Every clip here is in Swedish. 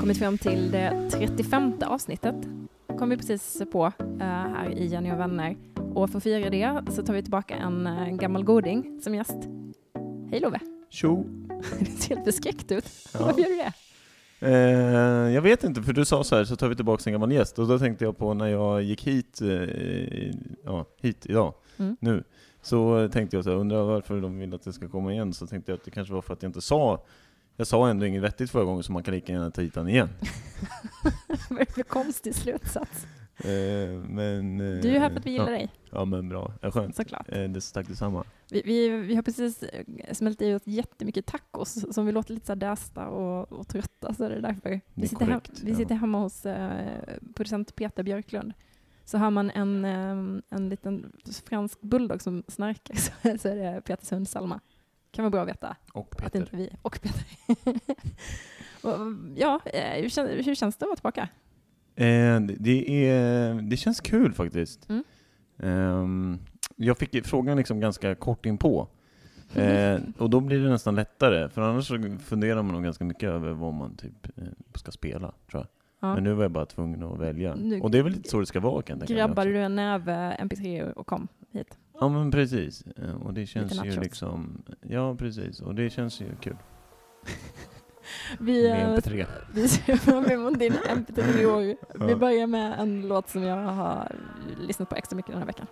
Kommit fram till det 35 avsnittet. kom vi precis på uh, här i Jenny och vänner. Och för att fira det så tar vi tillbaka en uh, gammal goding som gäst. Hej Love! Tjo! du ser helt förskräckt ut. Ja. Varför gör du det? Eh, jag vet inte, för du sa så här, så tar vi tillbaka en gammal gäst. Och då tänkte jag på när jag gick hit, eh, ja, hit idag, mm. nu. Så tänkte jag så här, undrar varför de vill att det ska komma igen. Så tänkte jag att det kanske var för att jag inte sa jag sa ändå inget vettigt förra gången så man kan lika gärna ta hit den igen. Vad är det för konstig slutsats? Eh, men, eh, du är ju här för att vi gillar ja, dig. Ja men bra, ja, skönt. Såklart. Eh, det, tack detsamma. Vi, vi, vi har precis eh, smält i oss jättemycket tacos som vi låter lite så dästa och, och trötta så det är därför. Det vi, sitter, korrekt, hem, vi sitter hemma hos eh, producent Peter Björklund. Så har man en, eh, en liten fransk bulldog som snarkar så, så är det Peters hund Salma. Kan vara bra att veta. Och Peter. Att inte vi, och Peter. ja, eh, hur, känns, hur känns det att vara tillbaka? Eh, det, är, det känns kul faktiskt. Mm. Eh, jag fick frågan liksom ganska kort inpå. Eh, och då blir det nästan lättare, för annars så funderar man nog ganska mycket över vad man typ eh, ska spela, tror jag. Ja. Men nu var jag bara tvungen att välja. Nu och det är väl lite så det ska vara kan jag tänka Grabbade du en näve MP3 och kom hit? Ja men precis. Eh, och det känns ju liksom, ja precis. Och det känns ju kul. vi, med MP3. Vi ser fram din MP3 ja. Vi börjar med en låt som jag har lyssnat på extra mycket den här veckan.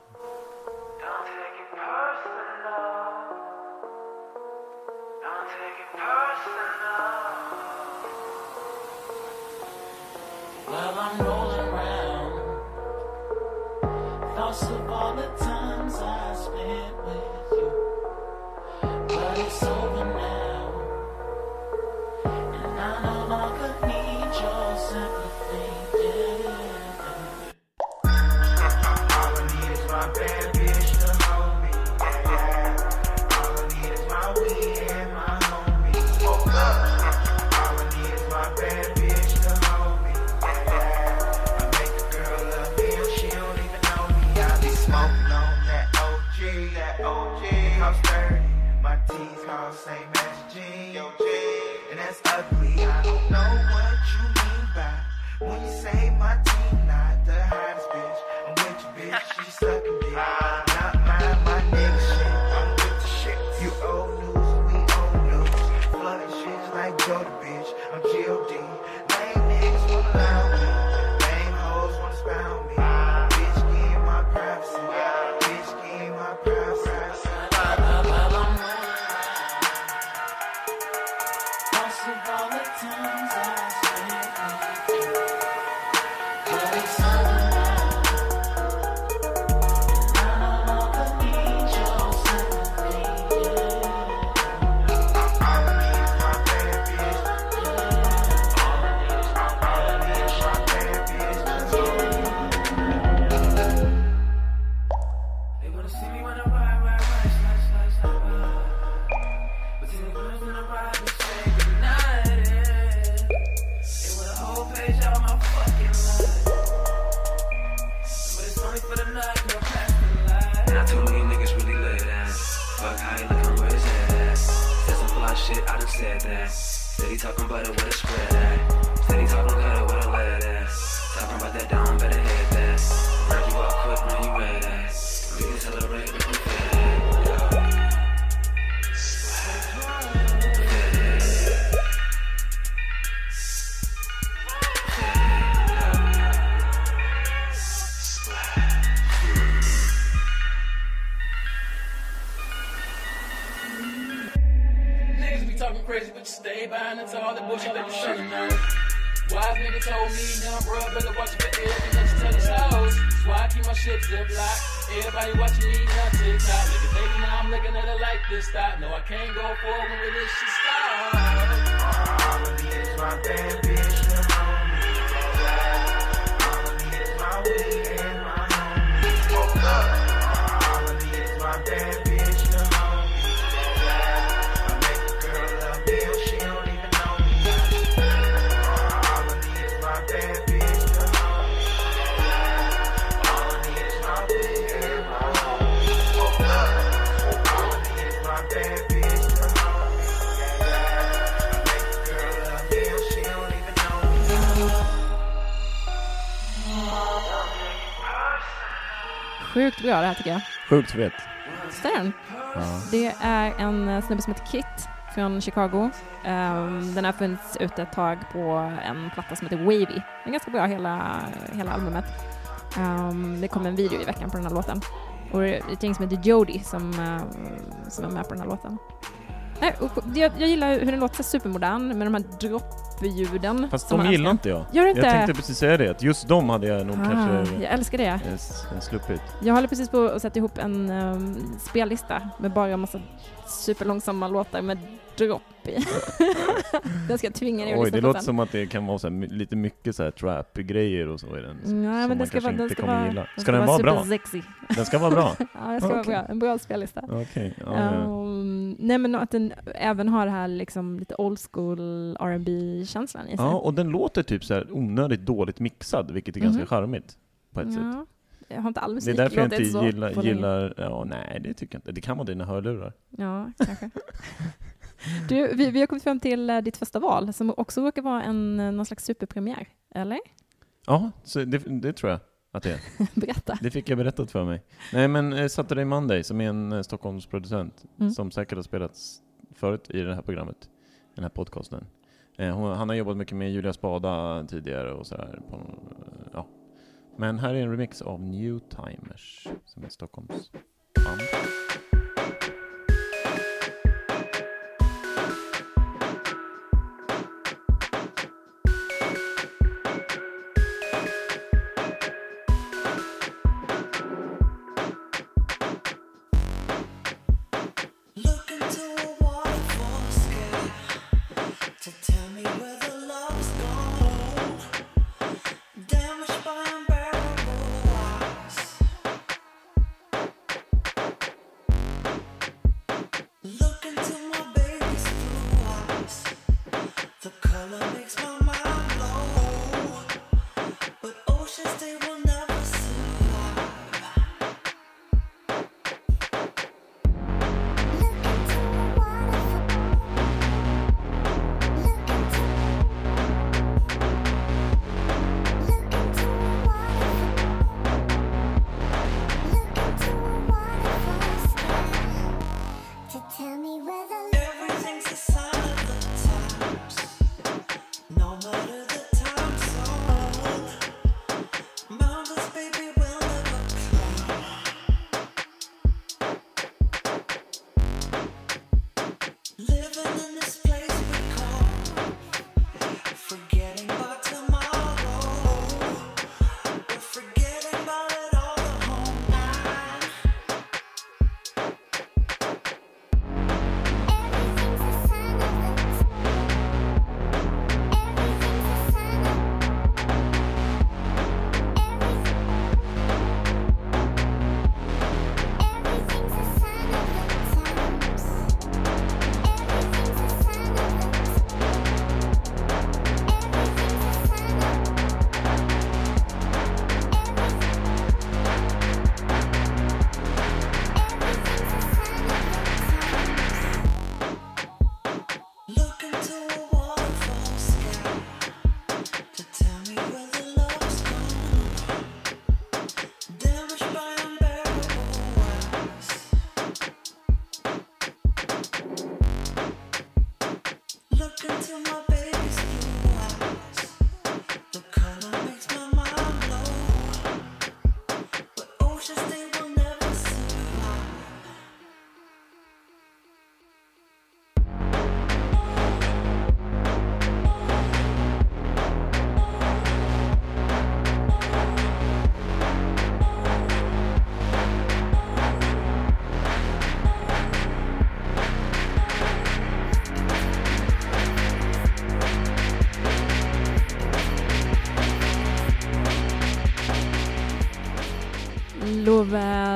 Say my team, not the hottest bitch. I'm with your bitch, she sucking dick. this, that, bra det här tycker jag. Sjukt fet. Visst Ja. Det är en eh, snubbe som heter Kit från Chicago. Um, den har funnits ute ett tag på en platta som heter Wavy. Den är ganska bra hela, hela albumet. Um, det kom en video i veckan på den här låten. Och det är ett gäng som heter Jody som, uh, som är med på den här låten. Nej, jag, jag gillar hur den låter supermodern med de här droppljuden. Fast de gillar inte jag. Gör inte? Jag tänkte precis säga det, att just de hade jag nog ah, kanske jag älskar det. sluppit. Jag håller precis på att sätta ihop en um, spellista med bara en massa superlångsamma låtar med dropp i. den ska jag tvinga ner Oj, det låter sen. som att det kan vara så här, lite mycket så här trap-grejer och så i den. Mm, ja, men den ska, vara, den ska vara, gilla. Ska, ska den vara bra? Sexy. Den ska vara bra? ja, den ska okay. vara bra. En bra spellista. Okay. Ja, um, nej, men att den även har det här liksom lite old school rb känslan i sig. Ja, och den låter typ så här onödigt dåligt mixad, vilket är mm ganska mhm. charmigt på ett ja. sätt. Jag har inte all musik Det är därför jag inte gillar, gillar ja, nej det tycker jag inte. Det kan vara dina hörlurar. Ja, kanske. Du, vi, vi har kommit fram till uh, ditt första val, som också råkar vara en, uh, någon slags superpremiär, eller? Ja, så det, det tror jag att det är. Berätta. Det fick jag berättat för mig. Nej men uh, Saturday Monday, som är en Stockholmsproducent, mm. som säkert har spelats förut i det här programmet, den här podcasten. Eh, hon, han har jobbat mycket med Julia Spada tidigare och sådär. Eh, ja. Men här är en remix av New Timers, som är Stockholms band.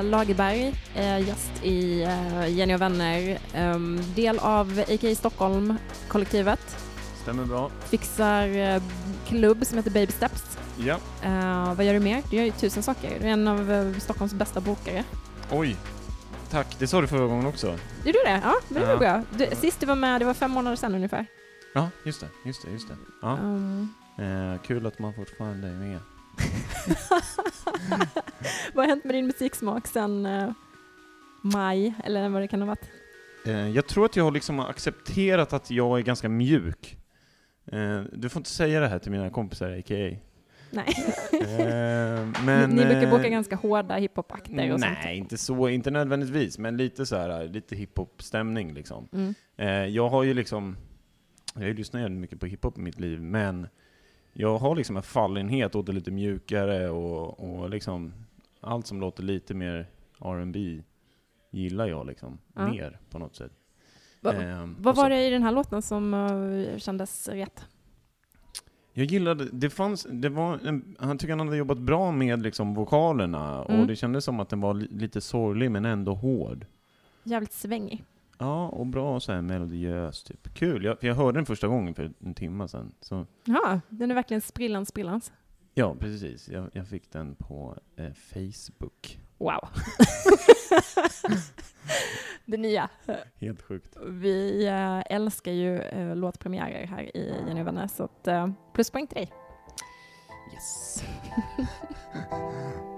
Lagerberg, är gäst i uh, Jenny och vänner, um, del av A.K.A. Stockholm-kollektivet. Stämmer bra. Fixar uh, klubb som heter Baby Steps. Ja. Vad gör du mer? Du gör ju tusen saker. Du är en av Stockholms bästa bokare. Oj, tack. Det sa du förra gången också. Gjorde du det? Ja, det var bra. Du, sist du var med, det var fem månader sedan ungefär. Ja, just det. Just det, just det. Ja. Um. kul att man fortfarande är med. vad har hänt med din musiksmak sen uh, maj, eller vad det kan ha varit? Uh, jag tror att jag har liksom accepterat att jag är ganska mjuk. Uh, du får inte säga det här till mina kompisar, a.k.a. Nej. men, ni, ni brukar boka ganska hårda hiphop-akter och Nej, sånt. inte så, inte nödvändigtvis, men lite så här, lite hiphop-stämning liksom. Mm. jag har ju liksom, jag har ju lyssnat mycket på hiphop i mitt liv, men jag har liksom en fallenhet åt det lite mjukare och, och liksom allt som låter lite mer R&B gillar jag liksom ja. mer på något sätt. Va, eh, vad var det i den här låten som uh, kändes rätt? Jag gillade, det fanns, det var en, han tycker han hade jobbat bra med liksom vokalerna mm. och det kändes som att den var li, lite sorglig men ändå hård. Jävligt svängig. Ja, och bra så här melodiös, typ. Kul, jag, för jag hörde den första gången för en timme sedan. Så. Ja, den är verkligen sprillans sprillans. Ja, precis. Jag, jag fick den på eh, Facebook. Wow. det nya. Helt sjukt. Vi äh, älskar ju äh, låtpremiärer här i Jenny så att, äh, pluspoäng till dig. Yes.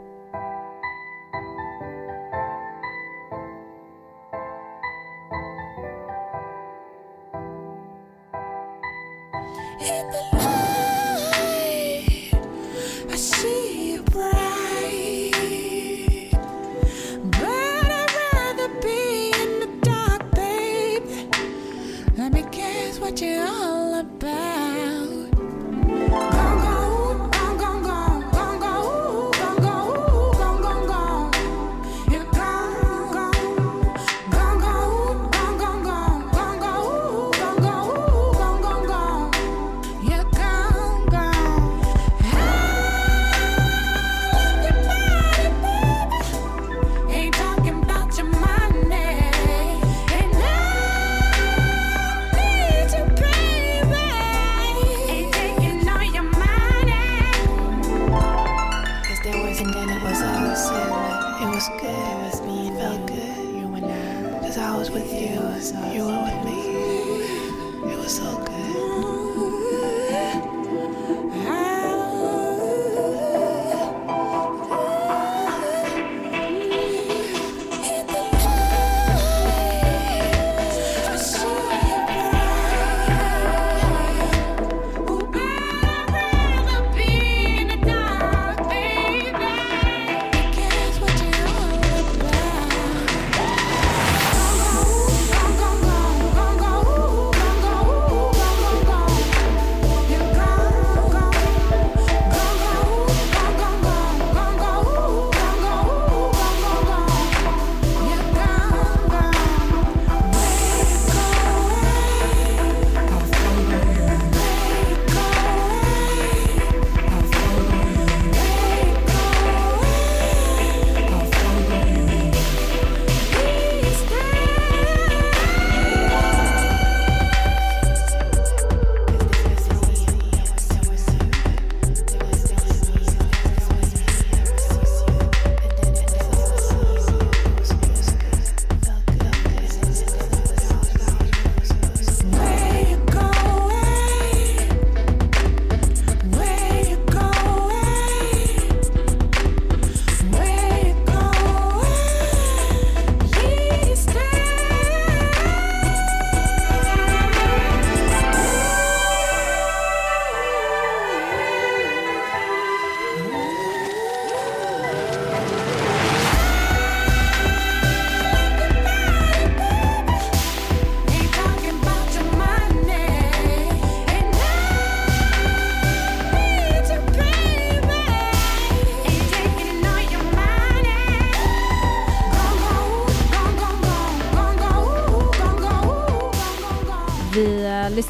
Cause I was with you, you were with me. It was so good.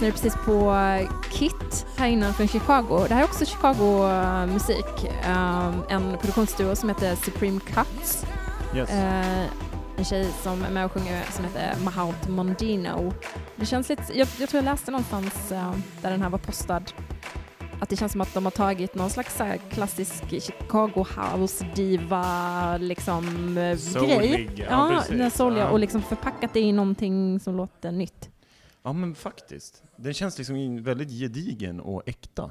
Lyssnade precis på Kit här innan från Chicago. Det här är också Chicago-musik. Um, en produktionsduo som heter Supreme Cuts. Yes. Uh, en tjej som är med och sjunger som heter Mahout Mondino. Det känns lite, jag, jag tror jag läste någonstans där den här var postad att det känns som att de har tagit någon slags klassisk Chicago house diva liksom grej. Ja, ja den souliga och liksom förpackat det i någonting som låter nytt. Ja men faktiskt. Den känns liksom väldigt gedigen och äkta.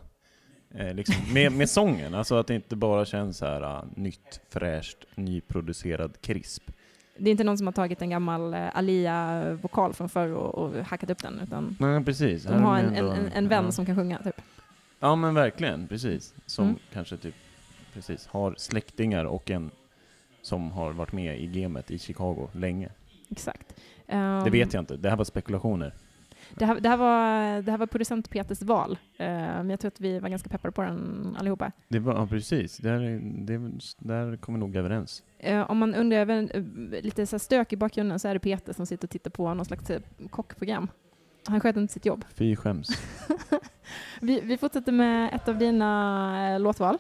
Eh, liksom, med, med sången, alltså att det inte bara känns så här uh, nytt, fräscht, nyproducerad krisp. Det är inte någon som har tagit en gammal uh, Alia-vokal från förr och, och, hackat upp den, utan Nej, precis. de har en, en, en, en vän ja. som kan sjunga, typ. Ja, men verkligen, precis. Som mm. kanske typ, precis, har släktingar och en som har varit med i gamet i Chicago länge. Exakt. Um, det vet jag inte, det här var spekulationer. Det här, det här, var, det här var producent Peters val, uh, men jag tror att vi var ganska peppade på den allihopa. Det var, ja, precis. Där, det, där kommer nog överens. Uh, om man undrar över uh, lite så stök i bakgrunden så är det Peter som sitter och tittar på någon slags kockprogram. Han sköter inte sitt jobb. Fy skäms. vi, vi fortsätter med ett av dina låtval.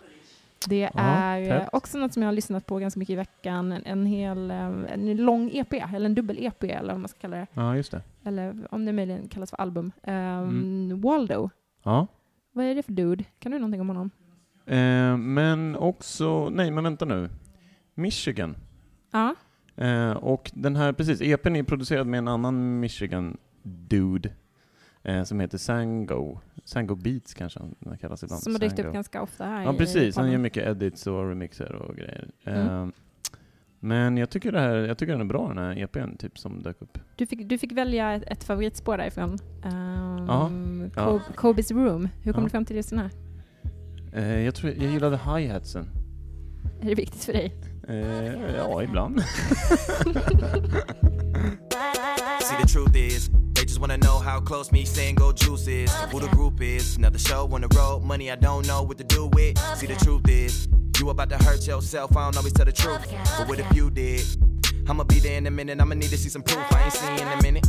Det är ja, också något som jag har lyssnat på ganska mycket i veckan. En, en hel, eh, en lång EP, eller en dubbel-EP eller vad man ska kalla det. Ja, just det. Eller om det möjligen kallas för album. Um, mm. Waldo. Ja. Vad är det för dude? Kan du någonting om honom? Eh, men också, nej men vänta nu. Michigan. Ja. Eh, och den här, precis, EPn är producerad med en annan Michigan dude eh, som heter Sango. Sango Beats kanske han kallas ibland. Som har dykt upp ganska ofta här. Ja, precis. Han gör mycket edits och remixer och grejer. Mm. Eh, men jag tycker, det här, jag tycker den är bra, den här EPn typ, som dök upp. Du fick, du fick välja ett, ett favoritspår därifrån. Um, ja. Kobe's Room. Hur kom ja. du fram till just den här? Eh, jag, tror, jag gillade hi-hatsen. Är det viktigt för dig? Eh, ja, ibland. wanna know how close me saying go juice is. Who the group is. Another show on the road. Money I don't know what to do with. See the truth is. You about to hurt yourself. I don't always tell the truth. But what if you did? I'ma be there in a minute. I'ma need to see some proof. I ain't seeing in a minute.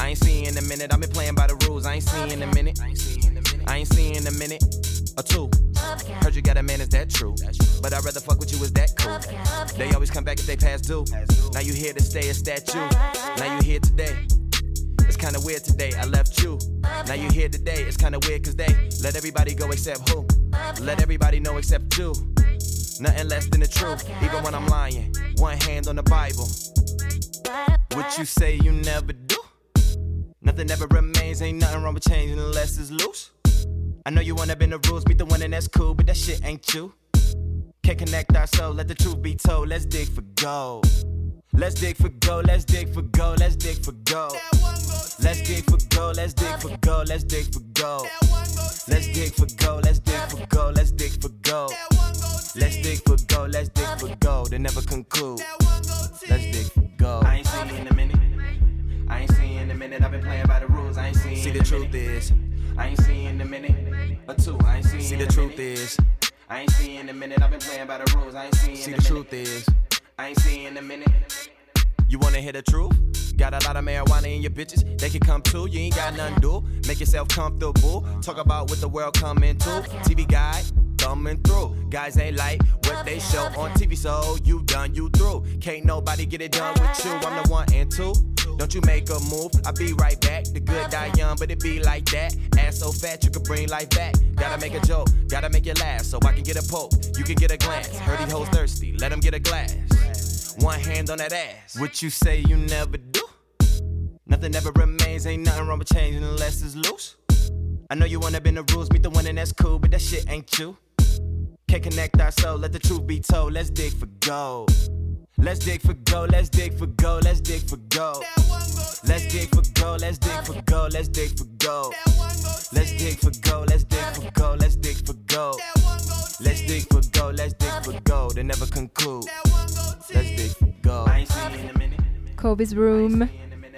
I ain't seeing in a minute. I've been playing by the rules. I ain't seeing in a minute. I ain't seeing in a minute or two. Heard you got a man, is that true? But I'd rather fuck with you, is that cool? They always come back if they pass due. Now you here to stay a statue. Now you here today. It's kinda weird today, I left you. Now you're here today, it's kinda weird cause they let everybody go except who? Let everybody know except you. Nothing less than the truth, even when I'm lying. One hand on the Bible. What you say you never do? Nothing ever remains, ain't nothing wrong with changing unless it's loose. I know you wanna bend the rules, beat the one and that's cool, but that shit ain't you. Can't connect our soul, let the truth be told, let's dig for gold. Let's dig for gold, let's dig for gold, let's dig for gold. Let's dig for gold, let's dig for gold, let's dig for gold. Let's dig for gold, let's dig for gold, let's dig for gold. Let's dig for gold, let's dig for gold, and never conclude. Let's dig for gold. I ain't seen in a minute. I ain't seen in a minute. I've been playing by the rules. I ain't seen. See the truth is, I ain't seen in a minute or two. I ain't seen. See the truth is, I ain't seen in a minute. I've been playing by the rules. I ain't seen. See the truth is, I ain't seen in a minute. You wanna hear the truth? Got a lot of marijuana in your bitches, they can come too. You ain't got nothing to do. Make yourself comfortable. Talk about what the world coming to. TV guy coming through. Guys ain't like what they show on TV, so you done, you through. Can't nobody get it done with you. I'm the one and two. Don't you make a move, I'll be right back. The good die young, but it be like that. Ass so fat, you can bring life back. Gotta make a joke, gotta make it laugh, so I can get a poke. You can get a glance. Heard these hoes thirsty, let them get a glass. One hand on that ass. What you say you never do? Nothing ever remains, ain't nothing wrong with changing unless it's loose. I know you wanna bend the rules, meet the one and that's cool, but that shit ain't you. Can't connect our soul, let the truth be told, let's dig for gold. Let's dig for gold, let's dig for gold, let's dig for gold. Let's dig for gold, let's dig for gold, let's dig for gold. Let's dig for gold, let's dig for gold, let's dig for gold. Let's dig for gold, let's dig for gold, and never conclude. Let's dig for gold. Kobe's Room,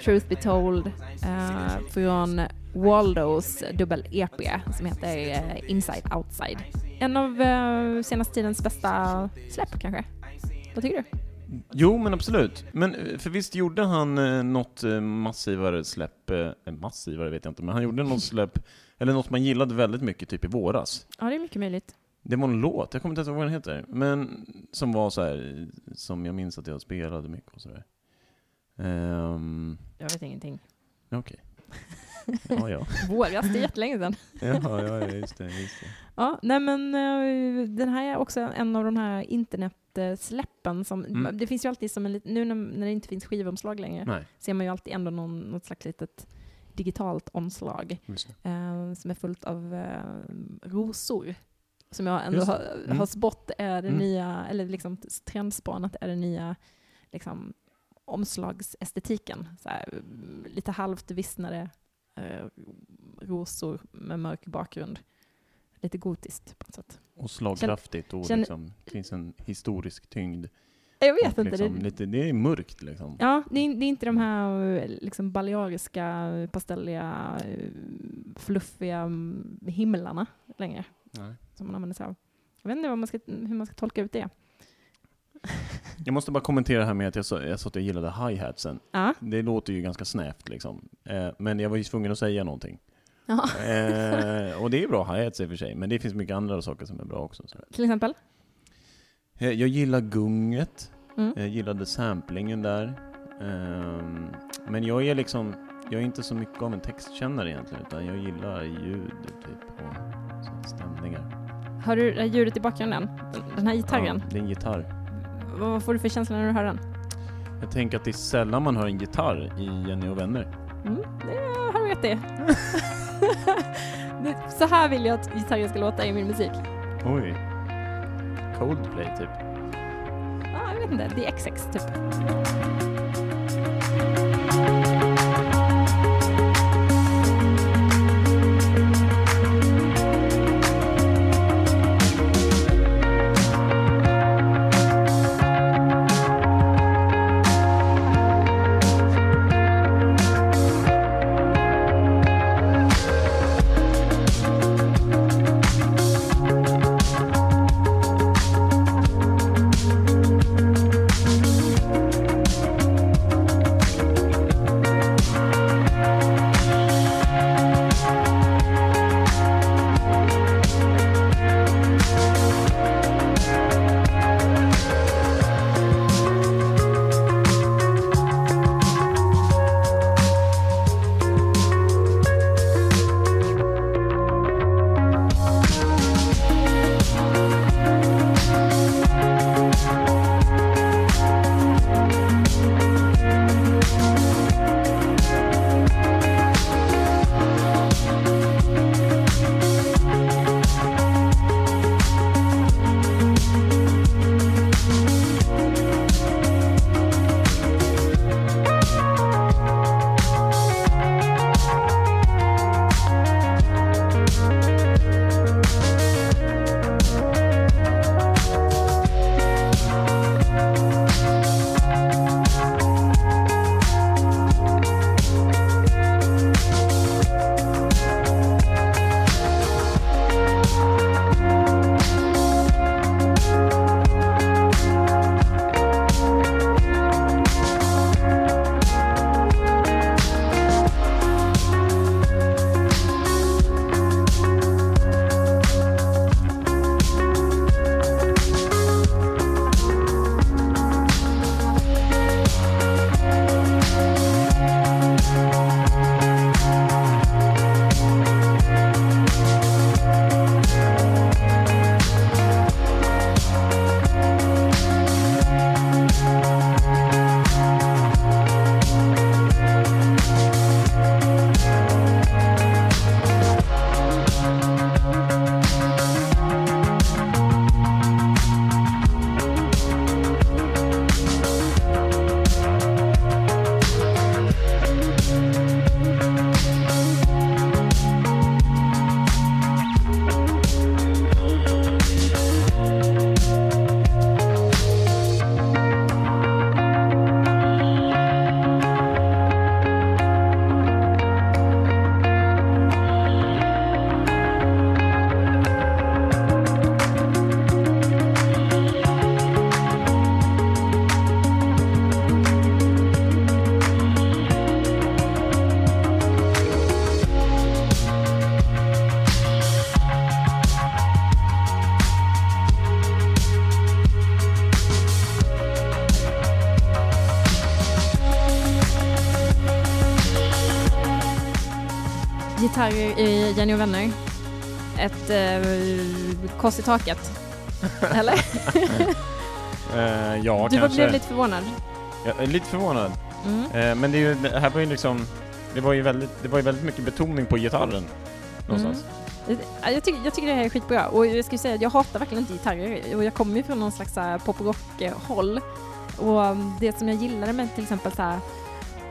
Truth Be Told, uh, från Waldos dubbel-EP som heter uh, Inside Outside. En av uh, senaste tidens bästa släpp kanske? Vad tycker du? Jo, men absolut. Men eh, för visst gjorde han eh, något eh, massivare släpp, eh, massivare vet jag inte, men han gjorde något släpp, eller något man gillade väldigt mycket, typ i våras. Ja, det är mycket möjligt. Det var en låt, jag kommer inte ens ihåg vad den heter, men som var så här, som jag minns att jag spelade mycket och sådär. Um, jag vet ingenting. Okej. Ja, ja. Våras, det är jättelänge sedan. ja, ja, just det, just det. Ja, nej men den här är också en av de här internetsläppen som, mm. det finns ju alltid som en nu när, när det inte finns skivomslag längre, nej. ser man ju alltid ändå någon, något slags litet digitalt omslag. Uh, som är fullt av eh, rosor. Som jag ändå har, mm. har spått är det mm. nya, eller liksom trendspanat är det nya liksom, omslagsestetiken. Så här, lite halvt vissnade eh, rosor med mörk bakgrund. Lite gotiskt på något sätt. Och slagkraftigt och känner, liksom, finns en historisk tyngd. Jag vet inte. Liksom, det, lite, det är mörkt liksom. Ja, det är, det är inte de här liksom baleariska, pastelliga, fluffiga himlarna längre. Nej. Som man använder sig av. Jag vet inte man ska, hur man ska tolka ut det. Jag måste bara kommentera här med att jag sa, jag sa att jag gillade hi-hatsen. Ja. Det låter ju ganska snävt liksom. Eh, men jag var ju tvungen att säga någonting. Eh, och det är bra hi-hats i och för sig, men det finns mycket andra saker som är bra också. Så. Till exempel? Eh, jag gillar gunget. Mm. Jag gillade samplingen där. Ehm, men jag är liksom, jag är inte så mycket av en textkännare egentligen, utan jag gillar ljud typ, och stämningar. Hör du det ljudet i bakgrunden? Den här gitarren? Ja, det är en gitarr. Vad får du för känsla när du hör den? Jag tänker att det är sällan man hör en gitarr i Jenny och vänner. Mm, det har du rätt i. Så här vill jag att gitarren ska låta i min musik. Oj. Coldplay typ? Ja, jag vet inte. The XX typ. Gitarr i Jenny och vänner. Ett eh, kors i taket. Eller? uh, ja, du kanske. blev lite förvånad. Ja, lite förvånad. Mm. Uh, men det, ju, det här var ju liksom, det var ju, väldigt, det var ju väldigt mycket betoning på gitarren. någonstans. Mm. Jag, tycker, jag tycker det här är skitbra och jag ska säga att jag hatar verkligen inte gitarrer och jag kommer ju från någon slags poprock-håll och um, det som jag gillade med till exempel så här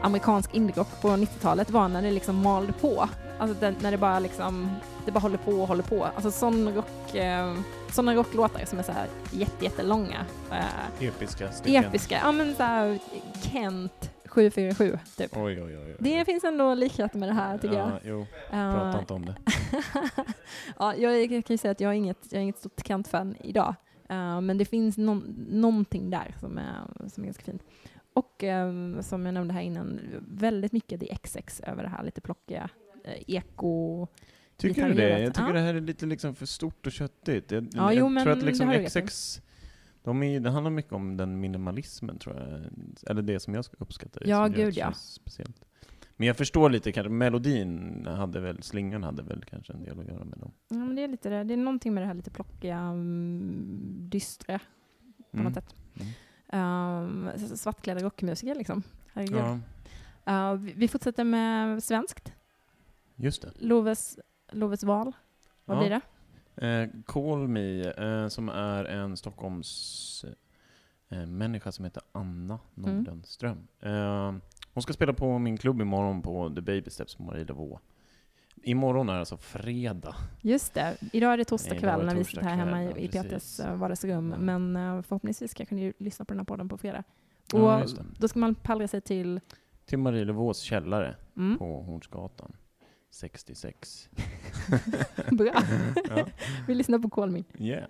amerikansk indierock på 90-talet var när det liksom malde på. Alltså den, när det bara liksom, det bara håller på och håller på. Alltså sån rock, eh, sådana rocklåtar som är så här jätte, jättelånga. Eh, episka stycken. Episka, ja men så här Kent 747 typ. Oj, oj, oj. Det finns ändå likheter med det här tycker ja, jag. Jo, prata uh, inte om det. ja, jag kan ju säga att jag är inget, jag är inget stort Kent-fan idag. Uh, men det finns no någonting där som är, som är ganska fint. Och um, som jag nämnde här innan, väldigt mycket The XX över det här lite plockiga uh, eko Tycker du det? Jag tycker ja. det här är lite liksom för stort och köttigt. Jag, ja, jag jo, tror att liksom XX, de är, det handlar mycket om den minimalismen tror jag. Eller det som jag uppskattar. Ja, gud ja. Speciellt. Men jag förstår lite kanske, melodin hade väl, slingan hade väl kanske en del att göra med dem. Ja, men det är lite det. Det är någonting med det här lite plockiga, um, dystra på mm. något sätt. Mm. Um, svartklädda rockmusiker liksom. Herregud. Ja. Uh, vi fortsätter med svenskt. Just det. Loves, Loves val. Vad ja. blir det? Eh, Call Me, eh, som är en Stockholms eh, människa som heter Anna Nordenström. Mm. hon ska spela på min klubb imorgon på The Baby Steps på Marielevå. Imorgon är alltså fredag. Just det. Idag är det torsdag kväll när vi sitter här hemma i, i Peters uh, vardagsrum. Ja. Men uh, förhoppningsvis kan ni lyssna på den här podden på fredag. Och ja, då ska man pallra sig till? Till Marielevås källare mm. på Hornsgatan. 66. Bra. ja. Vi lyssnar på Call Me. Yeah.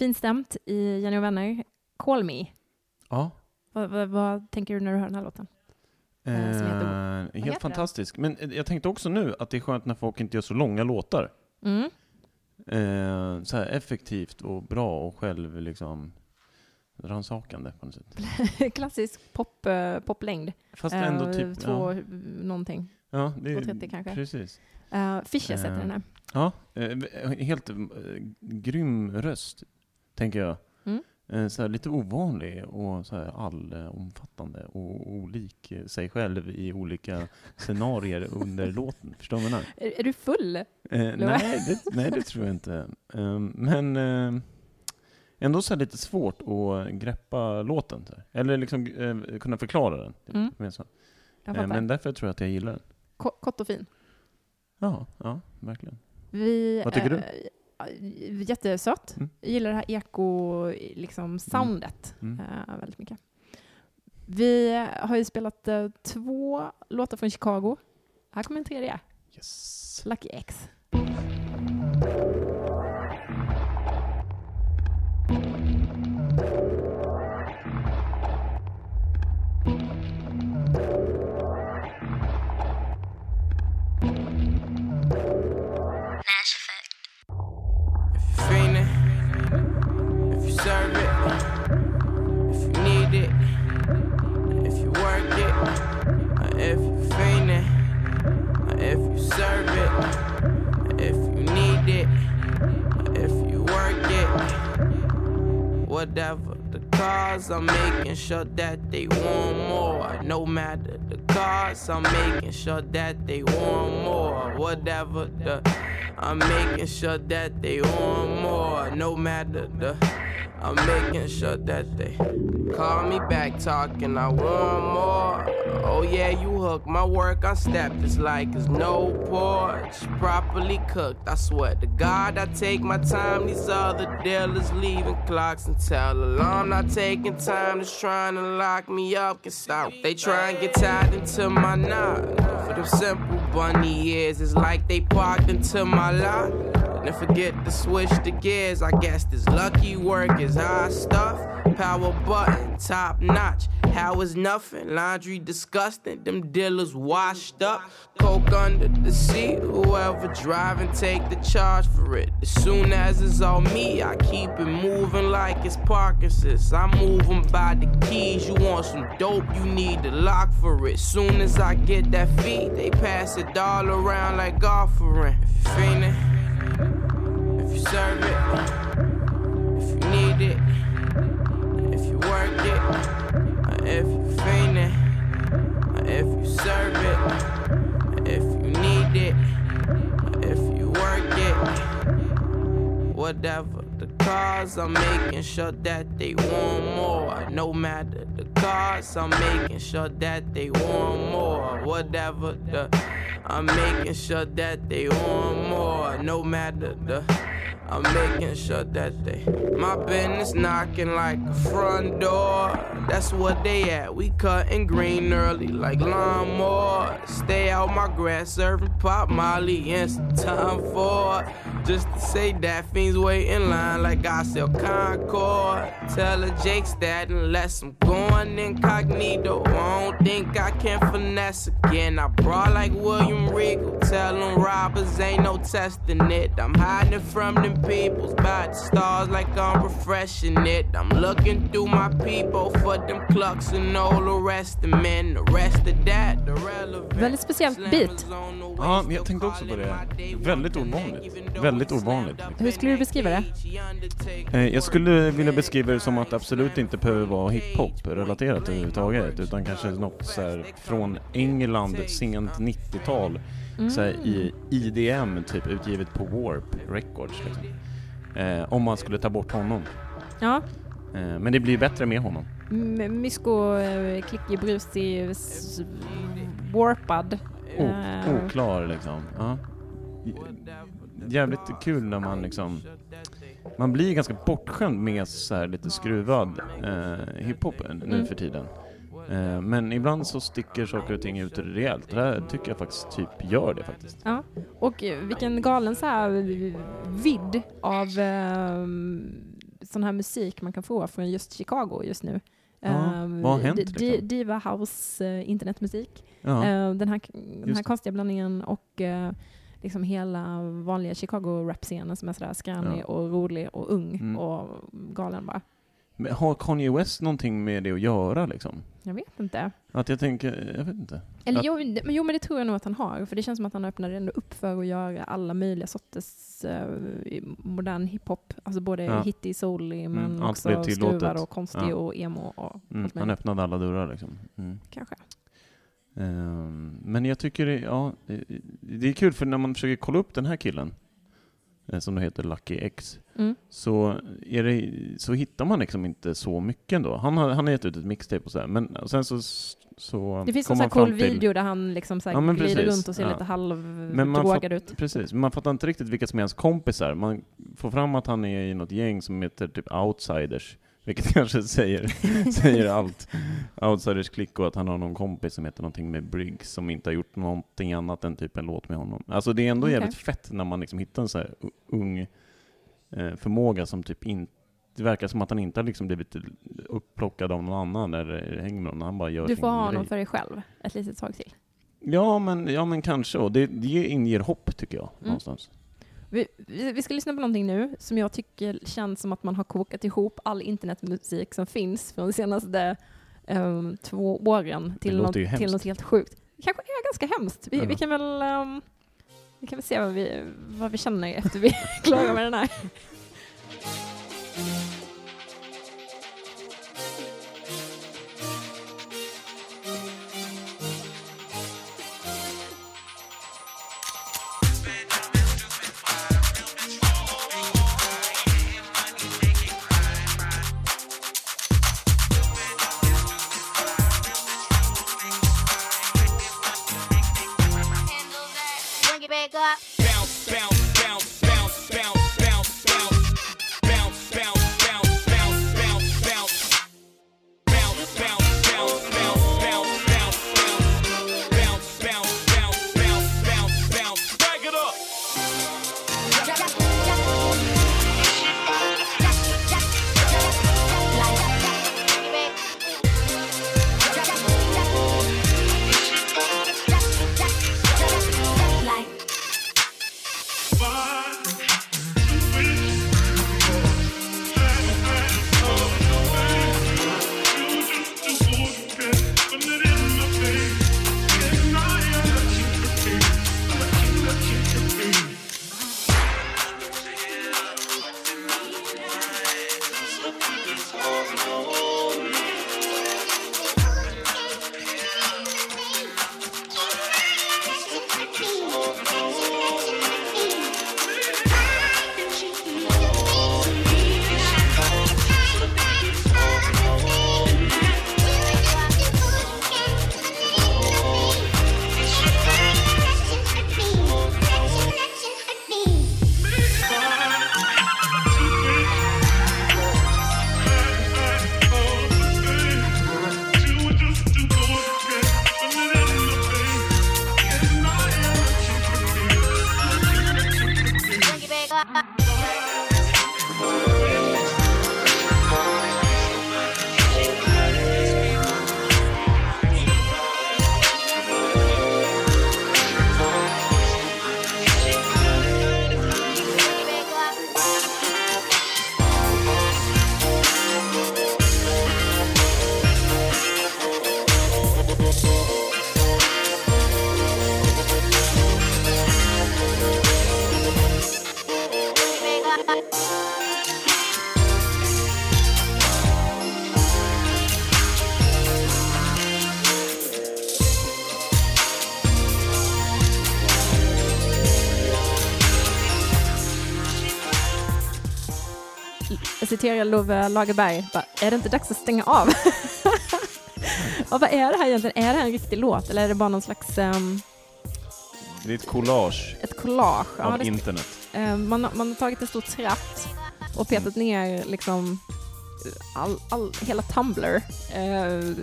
Finstämt i Jenny och vänner. Call me. Ja. Vad, vad, vad tänker du när du hör den här låten? Eh, helt fantastisk. Men eh, jag tänkte också nu att det är skönt när folk inte gör så långa låtar. Mm. Eh, så här effektivt och bra och själv liksom rannsakande på något sätt. Klassisk pop, uh, poplängd. Fast ändå uh, typ... Två ja. någonting. Ja, det är 30 kanske. Precis. Uh, Fischer sätter den här. Ja, helt grym röst, tänker jag. Mm. Så här, lite ovanlig och så här allomfattande och olik sig själv i olika scenarier under låten. Förstår du vad jag är, är du full? Eh, nej, det, nej, det tror jag inte. Um, men eh, ändå så lite svårt att greppa låten. Eller liksom eh, kunna förklara den. Mm. Så. Eh, men därför tror jag att jag gillar den. K kort och fin. Ja, ja verkligen. Vi, Vad tycker du? Jättesött. Mm. Jag gillar det här eko-soundet liksom, soundet, mm. uh, väldigt mycket. Vi har ju spelat uh, två låtar från Chicago. Här kommer en tredje. Yes. Lucky X. whatever the cause, I'm making sure that they want more. No matter the cause, I'm making sure that they want more. Whatever the, I'm making sure that they want more. No matter the, I'm making sure that they call me back talking. I want more. Oh yeah, you hook my work on step. It's like it's no porch, properly cooked. I swear to God, I take my time. These other dealers leaving clocks and tell alarm not taking time. Just trying to lock me up can stop. They try and get tied into my knot. For them simple bunny ears, it's like they parked into my lot. And forget to switch the gears. I guess this lucky work is high stuff. Power button, top notch. How is nothing? Laundry disgusting. Them dealers washed up. Coke under the seat. Whoever driving, take the charge for it. As soon as it's all me, I keep it moving like it's Parkinson's. I'm moving by the keys. You want some dope? You need the lock for it. Soon as I get that feed, they pass it all around like offering. Fiending serve it, if you need it, if you work it, if you fiend it, if you serve it, if you need it, if you work it, whatever the cause, I'm making sure that they want more. No matter the cause, I'm making sure that they want more. Whatever the, I'm making sure that they want more. No matter the. I'm making sure that they my business knocking like a front door. That's what they at. We cutting green early like lawnmower. Stay out my grass, serving pop molly some time for just to say that fiends wait in line like I sell Concord. Tell her Jake's that unless I'm going incognito. I don't think I can finesse again. I brought like William Regal. Tell them robbers ain't no testing it. I'm hiding from them people's by the stars like I'm refreshing it. I'm looking through my people for them clucks and all the rest of men. The rest of that, the relevant. Väldigt speciellt beat. Ja, jag tänkte också på det. Väldigt ovanligt. Väldigt ovanligt. Hur skulle du beskriva det? Eh, jag skulle vilja beskriva det som att det absolut inte behöver vara hiphop relaterat överhuvudtaget, utan kanske något så från England, sent 90-tal mm. så i IDM typ utgivet på Warp Records liksom. eh, om man skulle ta bort honom. Ja. Eh, men det blir bättre med honom. M mysko, eh, klickig, brusig, warpad. O eh. oklar liksom. Ja. Jävligt kul när man liksom man blir ganska bortskämd med så här lite skruvad eh, hiphop nu mm. för tiden. Eh, men ibland så sticker saker och ting ut rejält. Det här tycker jag faktiskt typ gör det faktiskt. Ja, och vilken galen så här vidd av um, sån här musik man kan få från just Chicago just nu. Ja, um, vad har hänt? Liksom? Diva House uh, internetmusik. Ja. Uh, den här, den här konstiga blandningen och uh, liksom hela vanliga Chicago rap-scenen som är sådär skränig ja. och rolig och ung mm. och galen bara. Men har Kanye West någonting med det att göra liksom? Jag vet inte. Att jag tänker, jag vet inte. Eller att, jo, men, jo, men det tror jag nog att han har. För det känns som att han öppnade ändå upp för att göra alla möjliga sorters uh, modern hiphop. Alltså både ja. hittig, soulig, mm, men också skruvad och konstig ja. och emo. Och mm, han öppnade alla dörrar liksom. Mm. Kanske. Um, men jag tycker det, ja, det är kul för när man försöker kolla upp den här killen Eh, som då heter Lucky X, mm. så, är det, så hittar man liksom inte så mycket ändå. Han har, han har gett ut ett mixtape och så här, men sen så, så Det finns en sån här cool till... video där han liksom så ja, glider precis. runt och ser ja. lite halvdrogad ut. Precis, men man fattar inte riktigt vilka som är hans kompisar. Man får fram att han är i något gäng som heter typ Outsiders. Vilket kanske säger, säger allt. Outsiders klick och att han har någon kompis som heter någonting med Briggs som inte har gjort någonting annat än typ en låt med honom. Alltså det är ändå okay. jävligt fett när man liksom hittar en så här ung eh, förmåga som typ inte det verkar som att han inte har liksom blivit upplockad av någon annan eller hänger med någon. Han bara gör Du får ha honom för dig själv ett litet tag till. Ja, men, ja, men kanske. Och det, det inger hopp, tycker jag, mm. någonstans. Vi, vi, ska lyssna på någonting nu som jag tycker känns som att man har kokat ihop all internetmusik som finns från de senaste um, två åren till något, till något helt sjukt. Det kanske är ganska hemskt. Vi, ja. vi kan väl um, vi kan väl se vad vi, vad vi känner efter vi är klara med den här. Citerar Love Lagerberg, bara, är det inte dags att stänga av? och vad är det här egentligen? Är det här en riktig låt eller är det bara någon slags... Um, det är ett collage. Ett collage. Av ja, internet. Um, man, man har tagit en stor tratt och petat ner liksom all, all, hela Tumblr uh,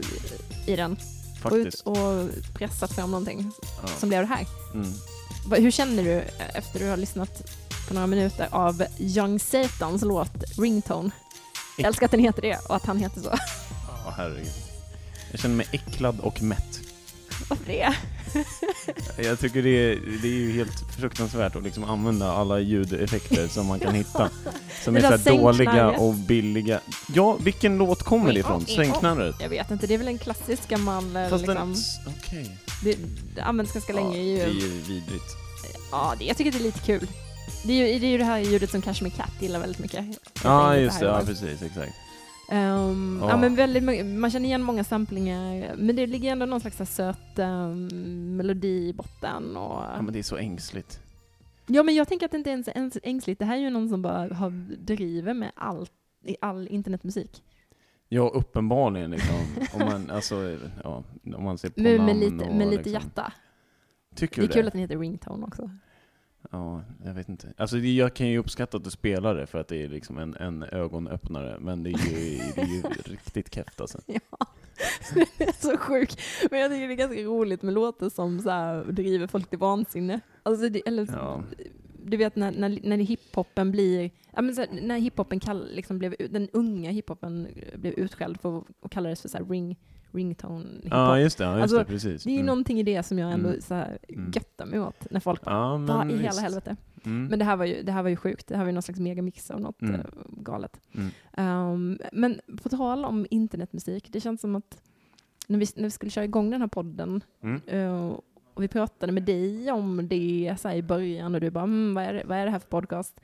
i den. Faktiskt. Och, och pressat fram någonting ja. som blev det här. Mm. Hur känner du efter att du har lyssnat på några minuter av Young Satans låt Ringtone. Jag älskar att den heter det och att han heter så. Ja, herregud. Jag känner mig äcklad och mätt. Varför det? Jag tycker det är, det är ju helt fruktansvärt att liksom använda alla ljudeffekter som man kan hitta. Som är så dåliga och billiga. Ja, vilken låt kommer det ifrån? Sängknarret? Jag vet inte, det är väl en klassisk gammal... Eh, Fast liksom, den, okay. det, det används ganska ja, länge. Ju, det är ju vidrigt. Ja, det, jag tycker det är lite kul. Det är ju det, är ju det här ljudet som Cashmere Cat gillar väldigt mycket. Ja, just det. Ja, precis. Exakt. Um, oh. Ja men väldigt man känner igen många samplingar, men det ligger ändå någon slags söt um, melodi i botten. Och... Ja men det är så ängsligt. Ja men jag tänker att det inte ens är ängsligt, det här är ju någon som bara har, driver med allt, i all internetmusik. Ja, uppenbarligen liksom. om, man, alltså, ja, om man ser på med, namn med lite, och med lite liksom. hjärta. Tycker det är kul att den heter Ringtone också. Ja, jag vet inte. Alltså jag kan ju uppskatta att du spelar det för att det är liksom en, en ögonöppnare, men det är ju, det är ju riktigt keft alltså. Ja, det är så sjukt. Men jag tycker det är ganska roligt med låtar som så här, driver folk till vansinne. Alltså det, eller, ja. Du vet när, när, när hiphopen blir, ja, men så här, när hiphopen kall, liksom blev, den unga hiphopen blev utskälld för att kalla det för så här ring ringtone hiphop. Ja, just det. Ja, just alltså, det, precis. det är mm. någonting i det som jag ändå mm. så här mm. göttar mig åt, när folk bara, ja, men i hela helvete. Mm. Men det här, var ju, det här var ju sjukt. Det här var ju någon slags megamix av något mm. uh, galet. Um, men på tal om internetmusik, det känns som att när vi, när vi skulle köra igång den här podden uh, och vi pratade med dig om det så i början och du bara, mm, vad, är det, vad är det här för podcast?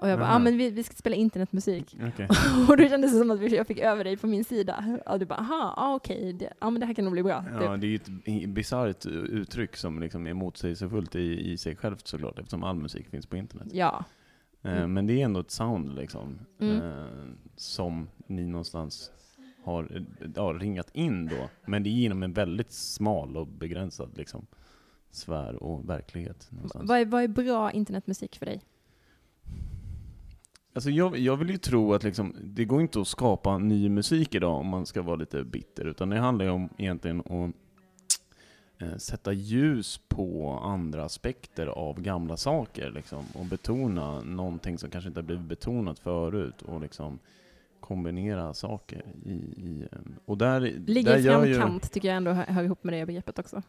Och jag bara, ja ah, men vi, vi ska spela internetmusik. Okay. och då kändes det som att jag fick över dig på min sida. Och du bara, aha, ah, okej, okay. ja men det här kan nog bli bra. Ja, typ. det är ju ett bisarrt uttryck som liksom är motsägelsefullt i, i sig självt såklart, eftersom all musik finns på internet. Ja. Eh, mm. Men det är ändå ett sound liksom, mm. eh, som ni någonstans har ja, ringat in då. Men det är genom en väldigt smal och begränsad liksom, sfär och verklighet. Vad är, vad är bra internetmusik för dig? Alltså jag, jag vill ju tro att liksom, det går inte att skapa ny musik idag om man ska vara lite bitter, utan det handlar ju om egentligen att eh, sätta ljus på andra aspekter av gamla saker liksom, och betona någonting som kanske inte har blivit betonat förut och liksom kombinera saker i... i eh, och där, Ligger i framkant ju, tycker jag ändå hör ihop med det begreppet också.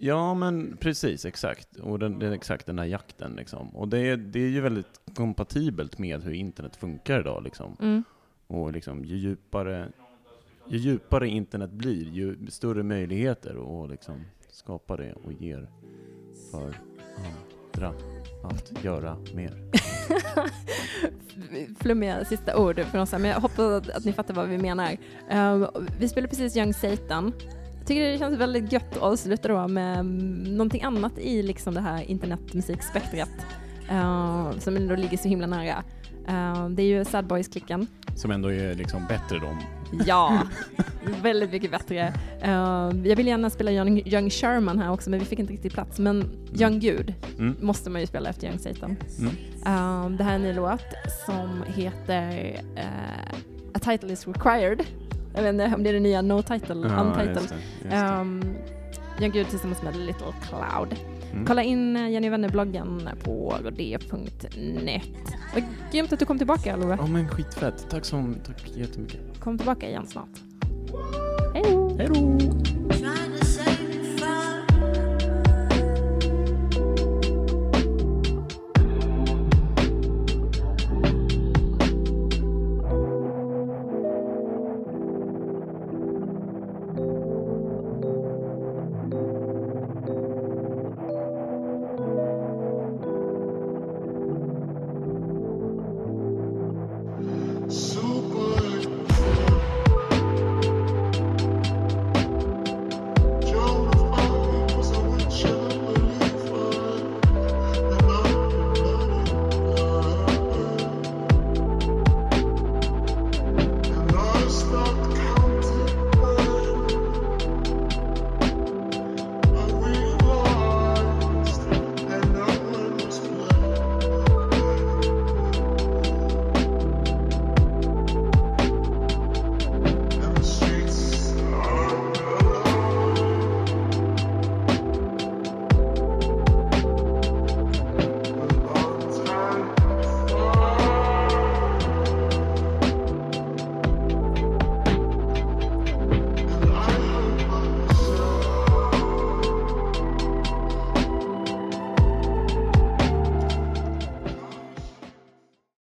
Ja, men precis, exakt. Och den, den, exakt den där jakten liksom. Och det, det är ju väldigt kompatibelt med hur internet funkar idag liksom. Mm. Och liksom, ju djupare, ju djupare internet blir, ju större möjligheter att liksom skapa det och ger för andra att göra mer. Flummiga sista ord från oss men jag hoppas att, att ni fattar vad vi menar. Uh, vi spelar precis Young Satan tycker det känns väldigt gött att avsluta då med någonting annat i liksom det här internetmusikspektrat uh, som ändå ligger så himla nära. Uh, det är ju Sad Boys-klicken. Som ändå är liksom bättre då? Ja, väldigt mycket bättre. Uh, jag vill gärna spela Young, Young Sherman här också men vi fick inte riktigt plats. Men mm. Young Gud mm. måste man ju spela efter Young Satan. Mm. Uh, det här är en ny låt som heter A Title Is Required jag vet inte om det är det nya No Title, ja, Untitled. Just det, just det. Um, Jan Gud tillsammans med Little Cloud. Mm. Kolla in eh, Jenny Wenner-bloggen på rodeo.net. Vad grymt att du kom tillbaka Love. Ja men skitfett. Tack så tack jättemycket. Kom tillbaka igen snart. Hej då!